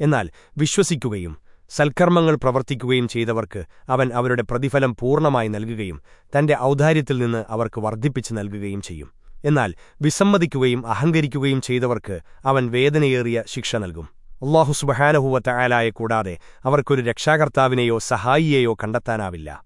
എന്നാൽ വിശ്വസിക്കുകയും സൽക്കർമ്മങ്ങൾ പ്രവർത്തിക്കുകയും ചെയ്തവർക്ക് അവൻ അവരുടെ പ്രതിഫലം പൂർണമായി നൽകുകയും തന്റെ ഔദാര്യത്തിൽ നിന്ന് അവർക്ക് വർദ്ധിപ്പിച്ചു നൽകുകയും ചെയ്യും. എന്നാൽ വിസമ്മതിക്കുകയും അഹങ്കരിക്കുകയും ചെയ്തവർക്ക് അവൻ വേദനയേറിയ ശിക്ഷ നൽകും. അള്ളാഹു സുബഹാനഹുവത്ത ആലായെ കൂടാതെ അവർക്കൊരു രക്ഷാകർത്താവിനെയോ സഹായിയെയോ കണ്ടെത്താനാവില്ല.